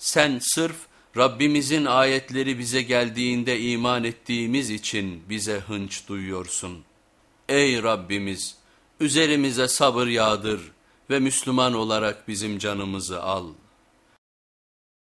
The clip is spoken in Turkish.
Sen sırf Rabbimizin ayetleri bize geldiğinde iman ettiğimiz için bize hınç duyuyorsun. Ey Rabbimiz üzerimize sabır yağdır ve Müslüman olarak bizim canımızı al.''